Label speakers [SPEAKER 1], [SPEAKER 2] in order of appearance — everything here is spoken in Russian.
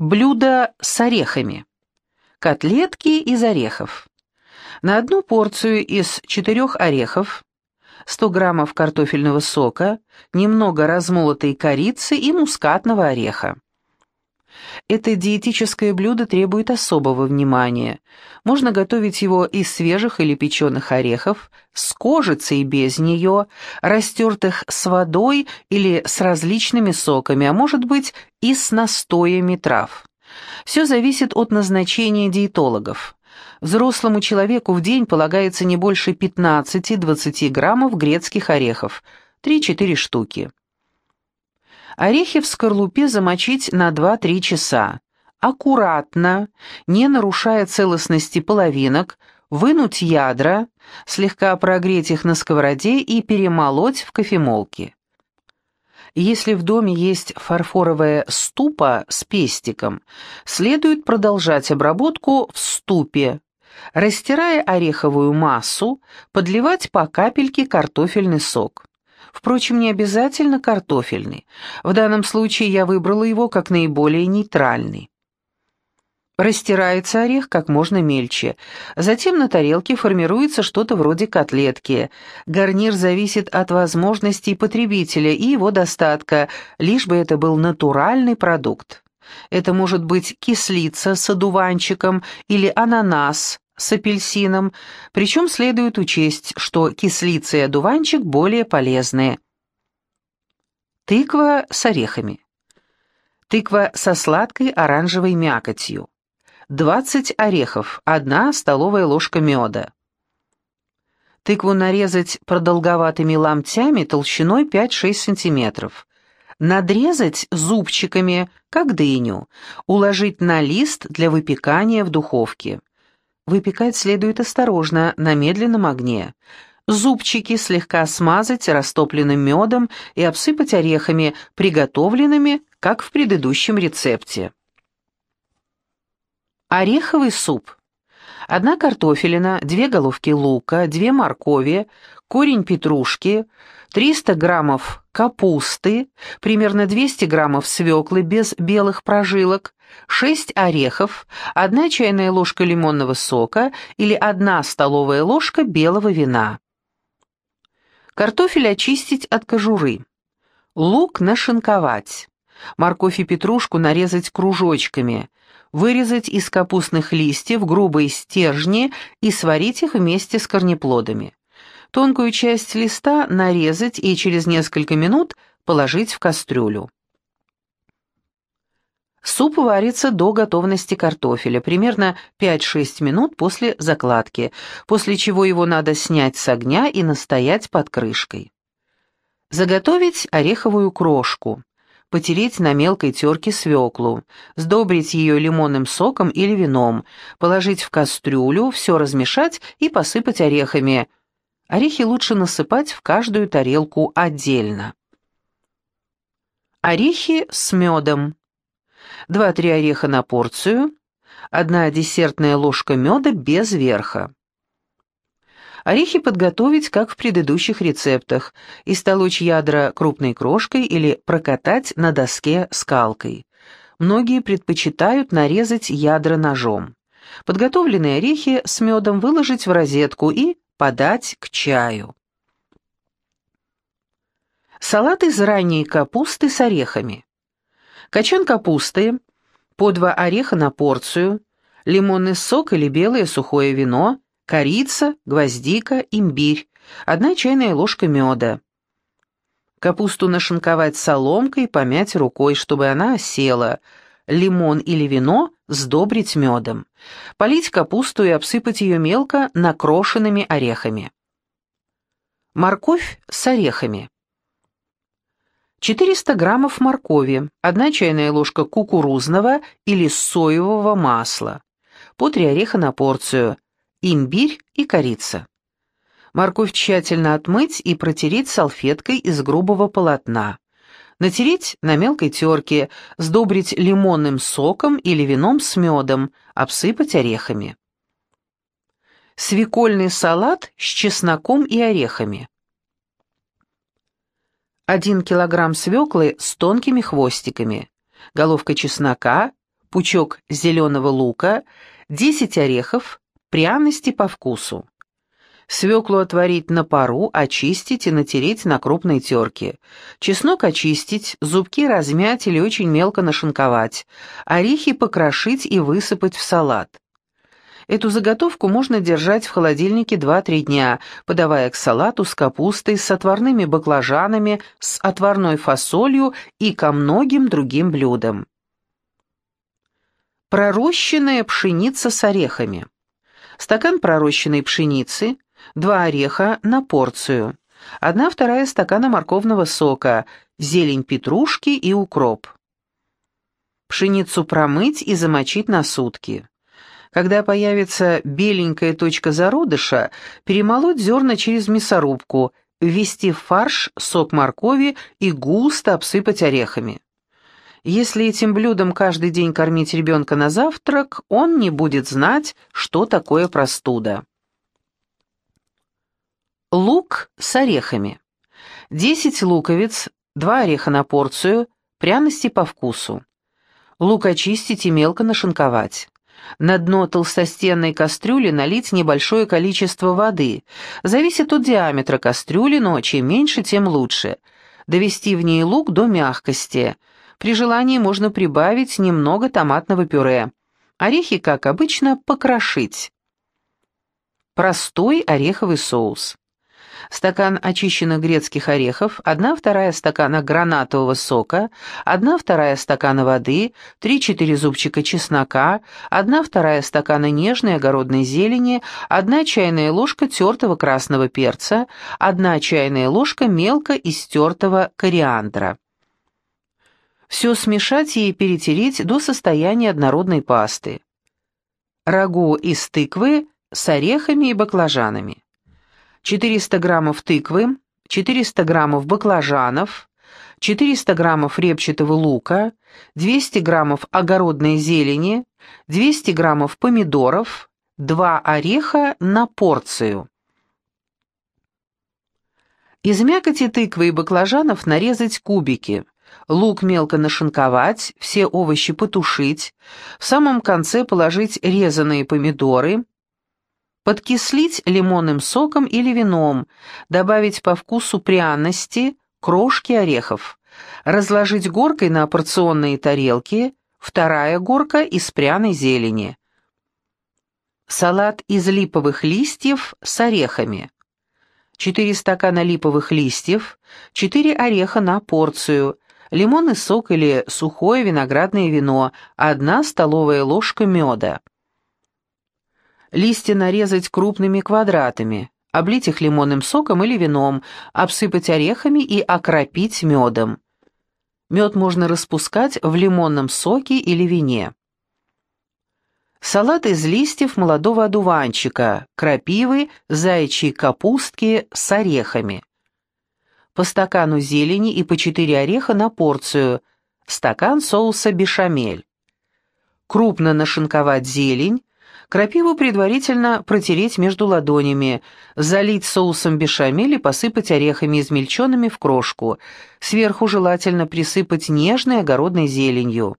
[SPEAKER 1] Блюдо с орехами. Котлетки из орехов. На одну порцию из четырех орехов 100 граммов картофельного сока, немного размолотой корицы и мускатного ореха. Это диетическое блюдо требует особого внимания. Можно готовить его из свежих или печеных орехов, с кожицей без нее, растертых с водой или с различными соками, а может быть и с настоями трав. Все зависит от назначения диетологов. Взрослому человеку в день полагается не больше 15-20 граммов грецких орехов, 3-4 штуки. Орехи в скорлупе замочить на 2-3 часа. Аккуратно, не нарушая целостности половинок, вынуть ядра, слегка прогреть их на сковороде и перемолоть в кофемолке. Если в доме есть фарфоровая ступа с пестиком, следует продолжать обработку в ступе, растирая ореховую массу, подливать по капельке картофельный сок. Впрочем, не обязательно картофельный. В данном случае я выбрала его как наиболее нейтральный. Растирается орех как можно мельче. Затем на тарелке формируется что-то вроде котлетки. Гарнир зависит от возможностей потребителя и его достатка, лишь бы это был натуральный продукт. Это может быть кислица с одуванчиком или ананас с апельсином, причем следует учесть, что кислица и одуванчик более полезные. Тыква с орехами. Тыква со сладкой оранжевой мякотью. 20 орехов, 1 столовая ложка меда. Тыкву нарезать продолговатыми ломтями толщиной 5-6 см. Надрезать зубчиками, как дыню, уложить на лист для выпекания в духовке. Выпекать следует осторожно, на медленном огне. Зубчики слегка смазать растопленным медом и обсыпать орехами, приготовленными, как в предыдущем рецепте. Ореховый суп. Одна картофелина, две головки лука, две моркови, корень петрушки, 300 граммов капусты, примерно 200 граммов свеклы без белых прожилок, 6 орехов, 1 чайная ложка лимонного сока или 1 столовая ложка белого вина. Картофель очистить от кожуры. Лук нашинковать. Морковь и петрушку нарезать кружочками. Вырезать из капустных листьев грубые стержни и сварить их вместе с корнеплодами. Тонкую часть листа нарезать и через несколько минут положить в кастрюлю. Суп варится до готовности картофеля, примерно 5-6 минут после закладки, после чего его надо снять с огня и настоять под крышкой. Заготовить ореховую крошку, потереть на мелкой терке свеклу, сдобрить ее лимонным соком или вином, положить в кастрюлю, все размешать и посыпать орехами – Орехи лучше насыпать в каждую тарелку отдельно. Орехи с медом. 2-3 ореха на порцию, одна десертная ложка меда без верха. Орехи подготовить, как в предыдущих рецептах, истолочь ядра крупной крошкой или прокатать на доске скалкой. Многие предпочитают нарезать ядра ножом. Подготовленные орехи с медом выложить в розетку и подать к чаю. Салат из ранней капусты с орехами. Качан капусты, по два ореха на порцию, лимонный сок или белое сухое вино, корица, гвоздика, имбирь, одна чайная ложка меда. Капусту нашинковать соломкой, помять рукой, чтобы она осела, лимон или вино сдобрить медом, полить капусту и обсыпать ее мелко накрошенными орехами. Морковь с орехами. 400 граммов моркови, 1 чайная ложка кукурузного или соевого масла, по 3 ореха на порцию, имбирь и корица. Морковь тщательно отмыть и протереть салфеткой из грубого полотна натереть на мелкой терке, сдобрить лимонным соком или вином с медом, обсыпать орехами. Свекольный салат с чесноком и орехами. 1 килограмм свеклы с тонкими хвостиками, головка чеснока, пучок зеленого лука, 10 орехов, пряности по вкусу. Свеклу отварить на пару, очистить и натереть на крупной терке. Чеснок очистить, зубки размять или очень мелко нашинковать. Орехи покрошить и высыпать в салат. Эту заготовку можно держать в холодильнике 2-3 дня, подавая к салату с капустой, с отварными баклажанами, с отварной фасолью и ко многим другим блюдам. Пророщенная пшеница с орехами. Стакан пророщенной пшеницы, два ореха на порцию, одна вторая стакана морковного сока, зелень петрушки и укроп. Пшеницу промыть и замочить на сутки. Когда появится беленькая точка зародыша, перемолоть зерна через мясорубку, ввести в фарш сок моркови и густо обсыпать орехами. Если этим блюдом каждый день кормить ребенка на завтрак, он не будет знать, что такое простуда. Лук с орехами. 10 луковиц, 2 ореха на порцию, пряности по вкусу. Лук очистить и мелко нашинковать. На дно толстостенной кастрюли налить небольшое количество воды. Зависит от диаметра кастрюли, но чем меньше, тем лучше. Довести в ней лук до мягкости – при желании можно прибавить немного томатного пюре. Орехи, как обычно, покрошить. Простой ореховый соус. Стакан очищенных грецких орехов, 1 вторая стакана гранатового сока, 1 вторая стакана воды, 3-4 зубчика чеснока, 1 вторая стакана нежной огородной зелени, 1 чайная ложка тертого красного перца, 1 чайная ложка мелко истертого кориандра. Все смешать и перетереть до состояния однородной пасты. Рагу из тыквы с орехами и баклажанами. 400 граммов тыквы, 400 граммов баклажанов, 400 граммов репчатого лука, 200 граммов огородной зелени, 200 граммов помидоров, 2 ореха на порцию. Из мякоти тыквы и баклажанов нарезать кубики лук мелко нашинковать, все овощи потушить, в самом конце положить резаные помидоры, подкислить лимонным соком или вином, добавить по вкусу пряности, крошки орехов, разложить горкой на порционные тарелки, вторая горка из пряной зелени. Салат из липовых листьев с орехами. 4 стакана липовых листьев, 4 ореха на порцию, лимонный сок или сухое виноградное вино, одна столовая ложка меда. Листья нарезать крупными квадратами, облить их лимонным соком или вином, обсыпать орехами и окропить медом. Мед можно распускать в лимонном соке или вине. Салат из листьев молодого одуванчика, крапивы, заячьей капустки с орехами по стакану зелени и по 4 ореха на порцию, стакан соуса бешамель. Крупно нашинковать зелень, крапиву предварительно протереть между ладонями, залить соусом бешамель и посыпать орехами измельченными в крошку, сверху желательно присыпать нежной огородной зеленью.